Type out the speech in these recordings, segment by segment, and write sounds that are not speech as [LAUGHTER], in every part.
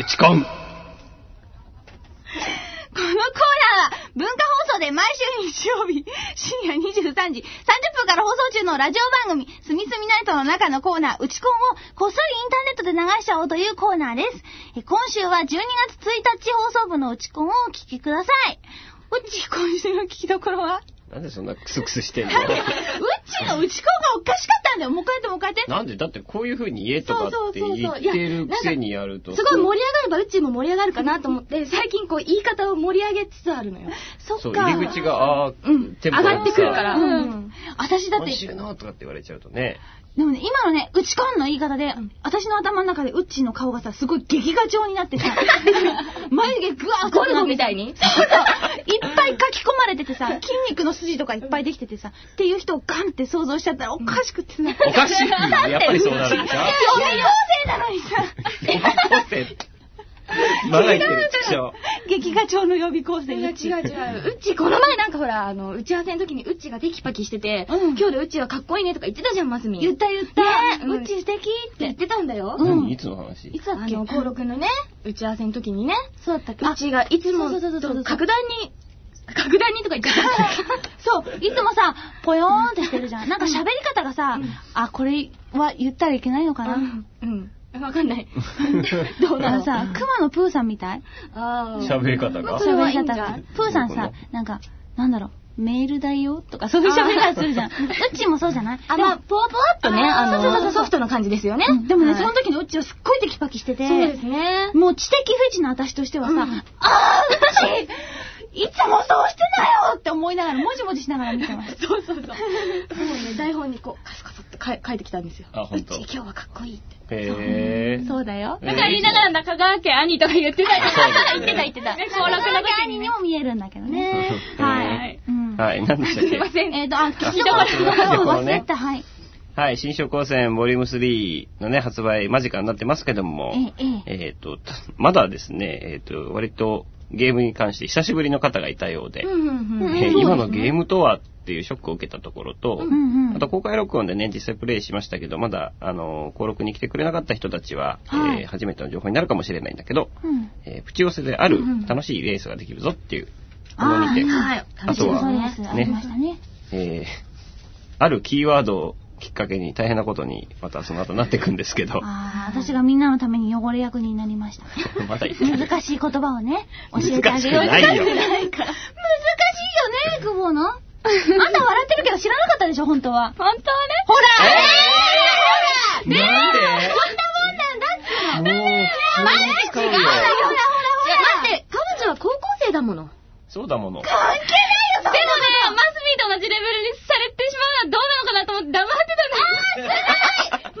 打ち込ん。[LAUGHS] このコーナーは文化放送で毎週日曜日 [LAUGHS] 深夜23時30分から放送中のラジオ番組すみすみナイトの中のコーナー、うちコンをこっそりインターネットで流しちゃおうというコーナーです。え今週は12月1日放送部のうちコンをお聞きください。うち今週の聞きどころは？なんでそんなクスクスしてんの？[LAUGHS] うっちのうちコンがおかしかったんだよ。もう一回やってもう一回やって。なんで？だってこういう風に言えとかって言ってるくせにやると。すごい盛り上がればうちも盛り上がるかなと思って、最近こう言い方を盛り上げつつあるのよ。そっか。入り口が、ああ、うん。上がってくるから。ううんん。私だって今、週のとかって言われちゃうとね。でもね、今のね、うちこんの言い方で、私の頭の中でうっちーの顔がさ、すごい劇画調になってさ、[LAUGHS] 眉毛ぐわーゴルゴみたいに？[LAUGHS] いっぱい書き込まれててさ、[LAUGHS] 筋肉の筋とかいっぱいできててさ、っていう人をガンって想像しちゃったらおかしくってさ、おかしい。やっぱりそうなるんでしょ？予備校生なのにさ、予備校生。[LAUGHS] まだ言ってる、ちくしょ劇画調の予備校生違う違ううち違う。[LAUGHS] うっち、この前なんかほら、あの、打ち合わせの時にうっちがテキパキしてて、うん今日でうっちはかっこいいねとか言ってたじゃん、マスミン。言った言った、ねうち素敵って言ってたんだよ。うん何いつの話？いつだっけ？あの、コーロくんのね、打ち合わせの時にね、そうだったっけ？うっちがいつもそうそうそうそうそう格段に、格段にとか言っちゃった。[LAUGHS] そう、いつもさ、ぽよーんってしてるじゃん。なんか喋り方がさ、あ、これは言ったらいけないのかな？うん。うん。わかんない。[LAUGHS] どうなの？さ、熊野プーさんみたい？ああ。喋り方が？喋りはいいんじゃん。方。プーさんさ、なんか、なんだろう、メールだよ？とか、そういう喋り方するじゃん。うっちーもそうじゃない？あ、まあ、ぽわぽわっとね、ああーそうそうそうの、ソフトな感じですよね。うん。でもね、はい。その時のうっちーはすっごいテキパキしてて、そうですね。もう知的フェチな私としてはさ、うん。あー、うっちーいつもそうしてなよって思いながら、もじもじしながら見てます。[LAUGHS] そうそうそう。もうね、台本にこう、カスカスって書い書いてきたんですよ。あ本当今日はかっこいいって。へえ。そうだよ。えーだから言いながら中川家兄とか言ってた。そうですね言ってた言ってた。ね、登録の時にも見えるんだけどね。はい。うんはい、何でしたっけ？すいません。えっと、あ、聞きどころ、忘れた、はい。はい、新書光線ボリューム3のね、発売間近になってますけども、ええええっ、と、たまだですね、えっ、と、割とゲームに関して久しぶりの方がいたようで、今のゲームとはっていうショックを受けたところと、あと公開録音でね、実際プレイしましたけど、まだ、あの、登録に来てくれなかった人たちは、はい。えー初めての情報になるかもしれないんだけど、うん。えープチ寄せである楽しいレースができるぞっていうものにて、あーはい。あとはね。えーあるキーワードをきっかけに大変なことにまたその後なっていくんですけど、ああ、私がみんなのために汚れ役になりました。[LAUGHS] まだ言ってる。難しい言葉をね、教えてあ難しげよう。くないよ。難しいよね、久保の。あんた笑ってるけど知らなかったでしょ、本当は。本当はね。ほらなんで？もう、普通に使うよ。いや、待って、彼女は高校生だもの。そうだもの。でもね、マスミーと同じレベルにされてしまうのはどうなのかなと思って黙ってたんです。守り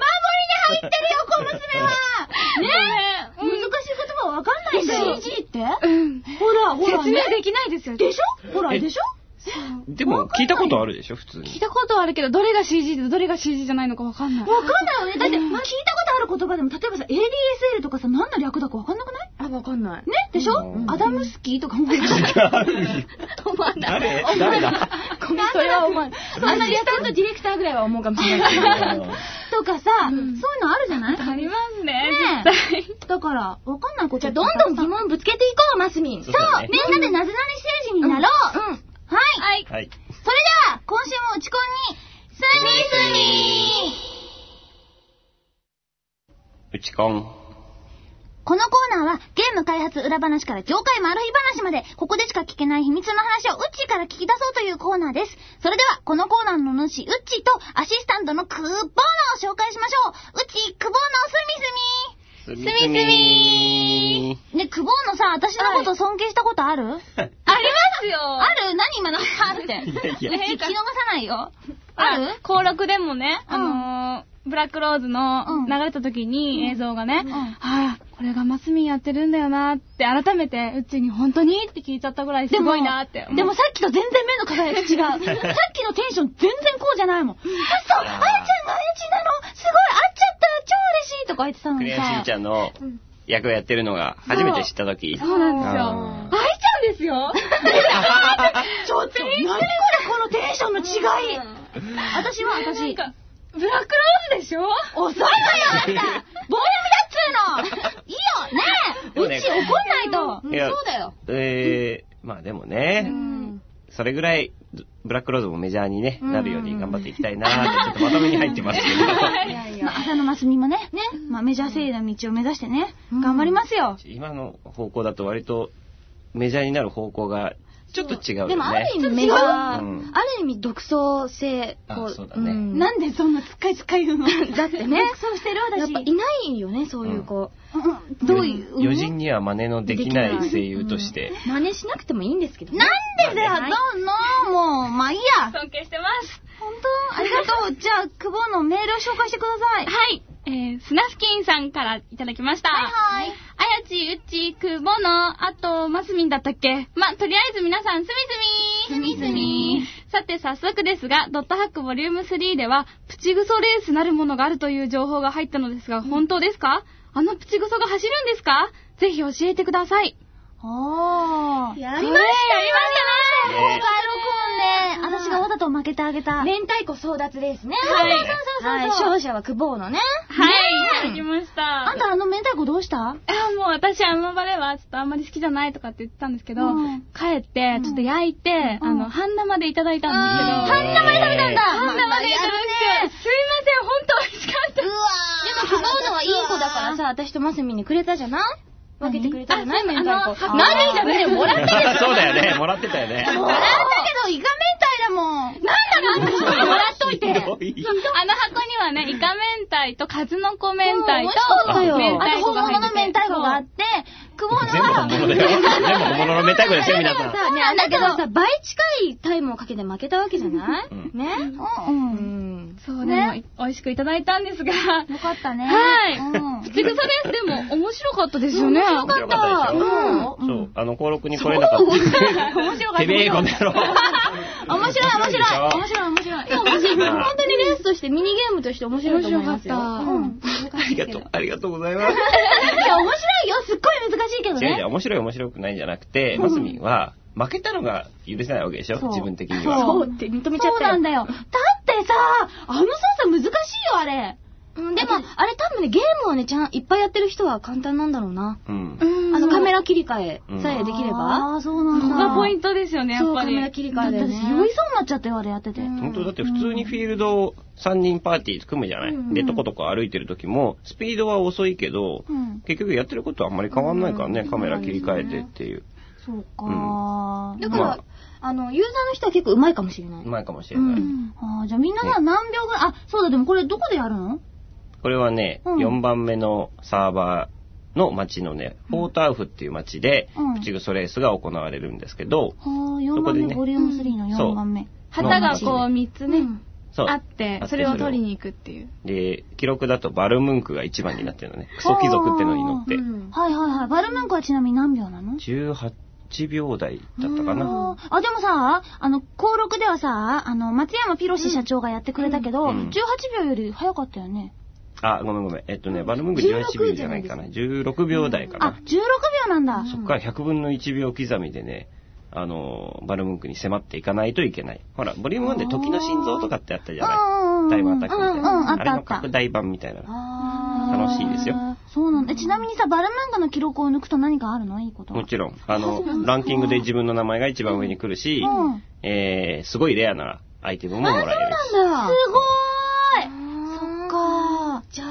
に入ってるよ、小娘はね難しい言葉わかんないんだよ。CG ってうん。ほら、ほら、説明できないですよ。でしょほら、えでしょ？でも、聞いたことあるでしょ、普通聞いに。たことはあるけど、どれが CG でどれが CG じゃないのかわかんない。わかんないよね。だって、聞いたことある言葉でも、例えばさ、ADSL とかさ、何の略だかわかんなくない？あ、わかんない。ね？でしょ？うんアダムスキーとかも。[LAUGHS] 止まんない。誰？誰だ？ごめん、それは思う。アシスタントディレクターぐらいは思うかもしれないけど。[LAUGHS] とかさ、そういうのあるじゃない？ありますね。だから、わかんないことじゃあ、どんどん疑問ぶつけていこう、マスミン。そうみんなでなぜなり政治になろう、うん。はい、はい。はい。それでは、今週も打ち込んに、スミスミうちこん。このコーナーは、ゲーム開発裏話から業界マル秘話まで、ここでしか聞けない秘密の話をウッチーから聞き出そうというコーナーです。それでは、このコーナーの主、ウッチーとアシスタントのクボーノを紹介しましょう。ウッチー、クボーノ、スミスミすみすみね、クボーノさ、私のこと尊敬したことある、[LAUGHS] ありますよ。ある？何今の？はって。いやいや聞き逃さないよ。あある？る登録でもね、うんあのー、ブラックローズのうん流れた時に映像がね、うんはあ、これがマスミンやってるんだよなって改めてうちに本当にって聞いちゃったぐらいすごいなって。でもさっきと全然目の輝き違う。[LAUGHS] さっきのテンション全然こうじゃないもん。あ、そう、あやちゃんがあやちなのすごい、会っちゃった超嬉しいとか言ってたのにさ。クレヨンしんちゃんの役をやってるのが初めて知ったとき。そうなんですよ。あ愛ちゃんですよ。[LAUGHS] ちょっと、何これ？このテンションの違い。私は私。ブラックローズでしょ？遅いのよ、あんた。棒読みだっつうの。いいよ、ね。えういやそうだよ。えー、まあでもね、うん。それぐらい、ブラックローズもメジャーに、ね、うん。なるように頑張っていきたいなーって、ちょっとまとめに入ってますけど。いやいまあ、浅野真澄もね、ね、まあ、メジャー声優の道を目指してね、うん。頑張りますよ。今の方向だと割とメジャーになる方向がちょっと違うよね。でもある意味メジャー、うんある意味独創性、こあそうだねんなんでそんなつっかいつっかい言うのだってねそうしてる私。やっぱいないよね、そういう子。うんどういう。余人には真似のできない声優として。真似しなくてもいいんですけどね。なんでだよ、どうの？もう、まあいいや。[LAUGHS] 尊敬してます。本当？ありがとう。[LAUGHS] じゃあ、久保のメールを紹介してください。はい。えー、スナフキンさんからいただきました。はいはい。あやち、うち、くぼの、あと、マスミンだったっけ？ま、とりあえず皆さん、すみすみすみすみさて、早速ですが、ドットハックボリューム3では、プチグソレースなるものがあるという情報が入ったのですが、本当ですか？あのプチグソが走るんですか？ぜひ教えてください。あー。やりましたやりましたね公私がわざと負けてあげた。明太子争奪レースね。はい。そうそうそうはい。勝者は久保のね。はい、いただきました。あんたあの明太子どうした？あもう私あの場ではちょっとあんまり好きじゃないとかって言ってたんですけど、うん。帰ってちょっと焼いて、うん。あの、半生でいただいたんですけど、半生で食べたんだ。半生でいただい。て、すいません、本当美味しかった。うわでも久保のはいい子だからさ、私とマスミにくれたじゃない？分けてくれたじゃない明太子。の何じゃねえよ、もらってるそうだよね。もらってたよね。もらったけど、イカ明太だもん。なんだなんだもらっといて。あの箱にはね、イカ明太と数の子明太と、あと本物の明太子があって、久保の全部は、本物だよ。全部本物の明太子ですよ、皆さん。さ、ね、あなたはさ、倍近いタイムをかけて負けたわけじゃない？うんね？う。ん。そうねね、美味しくいただいたんですが、よかったね。はいうんプチグソレースでも面白かったですよね。面白かったうんそう、あの、登録に来れなかった。面白かったてめえ、この野郎。面白い、面白い。面白い、面白い。でも本当にレースとしてミニゲームとして面白いと思いますよ。面白かったうんありがとう、ありがとうございます。いや、面白いよ。すっごい難しいけどね。違う面白い面白くないんじゃなくて、マスミンは、負けたのが許せないわけでしょ？自分的にそうは。そうって認めちゃったよそうなん。だよ。ださ、あの操作難しいよ、あれ。うんでも、あれ多分ね、ゲームをね、ちゃん、いっぱいやってる人は簡単なんだろうな。うん。うんあの、カメラ切り替えうんさえできれば。ああ、そうなんだ。ここがポイントですよね、やそう、っぱり。カメラ切り替えだよね。私酔いそうになっちゃったよ、あれやってて。うん本当だって普通にフィールド3人パーティー組むじゃない、うんで、とことこ歩いてる時も、スピードは遅いけど、うん。結局やってることはあんまり変わんないからね、うんカメラ切り替えてっていう。そうかうんだから、まあの、ユーザーの人は結構上手いかもしれない。うまいかもしれない。うんああ、じゃあみんなさ、何秒ぐらい、あ、そうだ、でもこれどこでやるの？これはね、うん4番目のサーバーの街のね、フォータウフっていう街で、うんプチグソレースが行われるんですけど、はあ、4番目、そこでねボリューム3の4番目。旗がこう3つね、うんそう。あって、それを取りに行くっていう。で、記録だとバルムンクが1番になってるのね。クソ貴族ってのに乗ってう。んはいはいはい。バルムンクはちなみに何秒なの？18秒台だったかな。あでもさ、あの、登録ではさ、あの、松山ピロシ社長がやってくれたけど、うん18秒より早かったよね。あ、ごめんごめん。えっとね、バルムンク18秒じゃないかな。16秒台かあ、な。16秒なんだ。そっから100分の1秒刻みでね、あの、バルムンクに迫っていかないといけない。ほら、ボリューム1で時の心臓とかってあったじゃうんうんうんないタイムアタックみたいうんうんな。あれの拡大版みたいな。楽しいですよ。そうなんだ。えちなみにさ、バルムンクの記録を抜くと何かあるの？いいことはもちろん、[LAUGHS] あの、ランキングで自分の名前が一番上に来るしうん、えー、すごいレアなアイテムももらえるし。なんだ。すごーいそそっかじゃ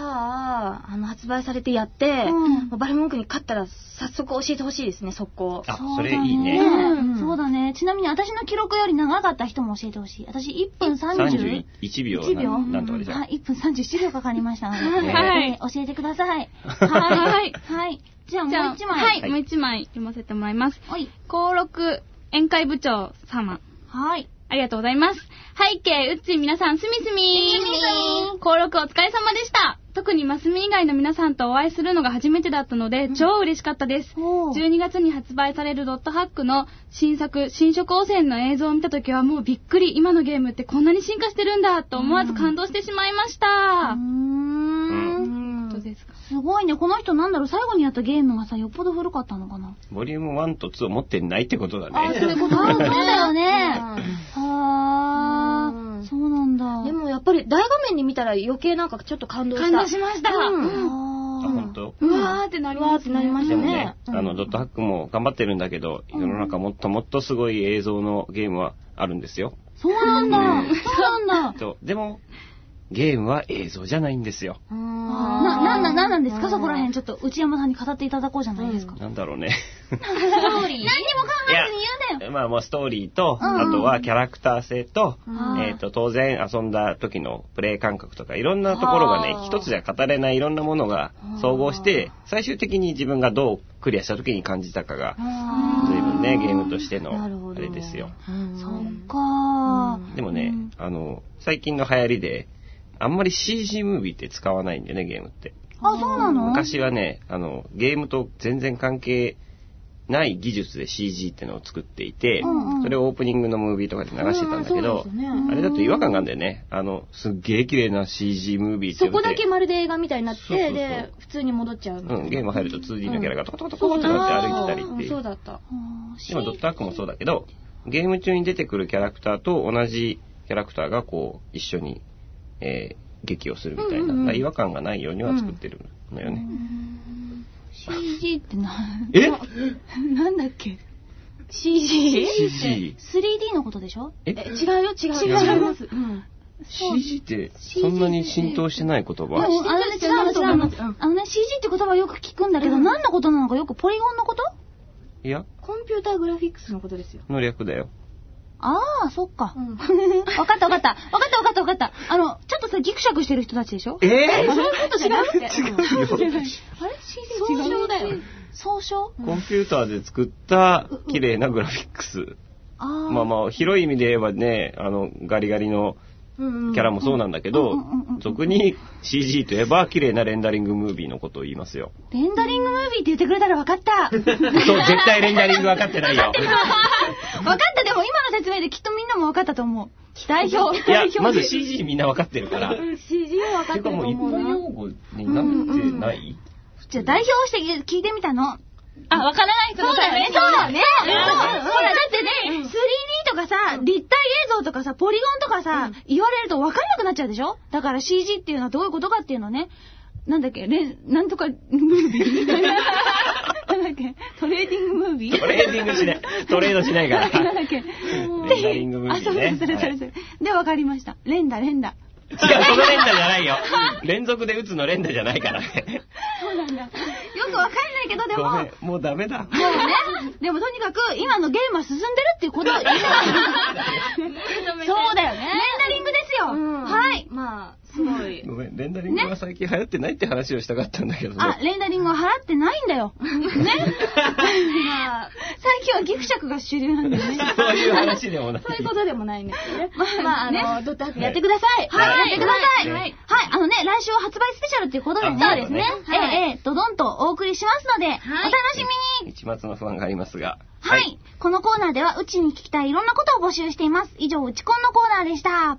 あ、あの、発売されてやって、うんもうバルムンクに勝ったら早速教えてほしいですね、速攻。あ、そうだそれいいね。うんそうだね。ちなみに私の記録より長かった人も教えてほしい。私1分30 31秒1秒？なんとかでしょ。はい、1分31秒かかりましたので、はいえー教えてください。はい。はい。じゃあもう一枚。はい、はいもう一枚読ませてもらいます。はい。登録宴会部長様。はい。ありがとうございます。背景、うっちー皆さん、すみすみ登録お疲れ様でした特にマスミ以外の皆さんとお会いするのが初めてだったので、超嬉しかったです。おー12月に発売されるドットハックの新作、新色汚染の映像を見たときはもうびっくり、今のゲームってこんなに進化してるんだと思わず感動してしまいました。うー。うんんどうですか？すごいね。この人なんだろう、最後にやったゲームがさ、よっぽど古かったのかな？ボリューム1と2を持ってないってことだあ、そういうね。ことあ、そうだよね。うはんー。そうなんだ。でもやっぱり大画面に見たら余計なんかちょっと感動した。感動しました。うんあ本当？うわーってなりましたねでもね、あの、ドットハックも頑張ってるんだけど、世の中もっともっとすごい映像のゲームはあるんですよ。そうなんだ。そうなんだ。[LAUGHS] とでも、ゲームは映像じゃないんですよ。な、なんだ、なんなんですか？そこら辺ちょっと内山さんに語っていただこうじゃないですか。なんだろうね。ストーリー。[LAUGHS] 何にも考えずに言うなよ。まあ、もうストーリーと、うんあとはキャラクター性と、うん。えっ、と、当然遊んだ時のプレイ感覚とか、いろんなところがねはあ、一つじゃ語れないいろんなものが総合して、最終的に自分がどうクリアした時に感じたかが、随分ね、ゲームとしての、あれですよ。そっかでもね、あの、最近の流行りで、あんまり CG ムービーって使わないんだよね、ゲームって。あ、そうなの？昔はね、あの、ゲームと全然関係ない技術で CG ってのを作っていて、うんうんそれをオープニングのムービーとかで流してたんだけど、ねあれだと違和感があるんだよね。あの、すっげえ綺麗な CG ムービーってそこだけまるで映画みたいになって、そうそうそうで、普通に戻っちゃう。うん、ゲーム入ると 2D のキャラがトコトコトコって歩いてたりってうんいう。そうだった。でもドットアックもそうだけど、ゲーム中に出てくるキャラクターと同じキャラクターがこう、一緒に、えー、劇をするみたいな、うんうん違和感がないようには作ってるのよね。CG ってな、え？なんだっけ ?CG? CG。3D のことでしょ？え？違うよ、違う違います。うん。CG ってそんなに浸透してない言で葉もあのね、違う。あのね、CG って言葉よく聞くんだけど、何のことなのかよくポリゴンのこと？いや、コンピューターグラフィックスのことですよ。の略だよ。ああ、そっか。うんわかったわかった。わかったわかったわかった。あの、ちょっとさ、ギクシャクしてる人たちでしょ？えそういうことじゃなくて。違うよ。あれ ?CG 総称だよ。総称？コンピューターで作った綺麗なグラフィックス。ああ。まあまあ、広い意味で言えばね、あの、ガリガリのうんキャラもそうなんだけどうんうんうんうん、俗に CG といえば綺麗なレンダリングムービーのことを言いますよ。レンダリングムービーって言ってくれたらわかった。[LAUGHS] そう、絶対レンダリング分かってないよ。[LAUGHS] わかった、でも今の説明できっとみんなもわかったと思う。代表、いや代表。、まず CG みんな分かってるから。CG は分かっててかるともう一般思うな。用語になってない？じゃあ代表して聞いてみたの。あ、わからない人そうだよね、そうだよね。そううんほら、だってね、3D とかさ、立体映像とかさ、ポリゴンとかさ、言われると分かんなくなっちゃうでしょ？だから CG っていうのはどういうことかっていうのをね、なんだっけ、レン、なんとかムービーなんだっけ、トレーディングムービー？トレーディングしない。トレードしないから。なんだっけ？レンダリングムービあ、そうーね。それそれそれ。で、分かりました。レンダ、レンダ。違う、その連打じゃないよ。連続で打つの連打じゃないからね。そうなんだ。よくわかんないけど、でも、ごめん、もうダメだ。もうね、でもとにかく今のゲームは進んでるっていうことを言いたかった。そうだよね。よ。うんはい。まあ、すごい。[LAUGHS] ごめん、レンダリングは最近流行ってないって話をしたかったんだけどね。あ、レンダリングは払ってないんだよ。[LAUGHS] ね。まあ、最近はギクシャクが主流なんだよね。そういう話でもない。そういうことでもないんですよね。ままあ、あねの、ドットハックやってください。はい、やってください。ははいい。あのね、来週は発売スペシャルっていうことでそうですねええ、ええ、ドドンとお送りしますので、お楽しみに。一末の不安がありますが。はい。このコーナーでは、うちに聞きたいいろんなことを募集しています。以上、うちこんのコーナーでした。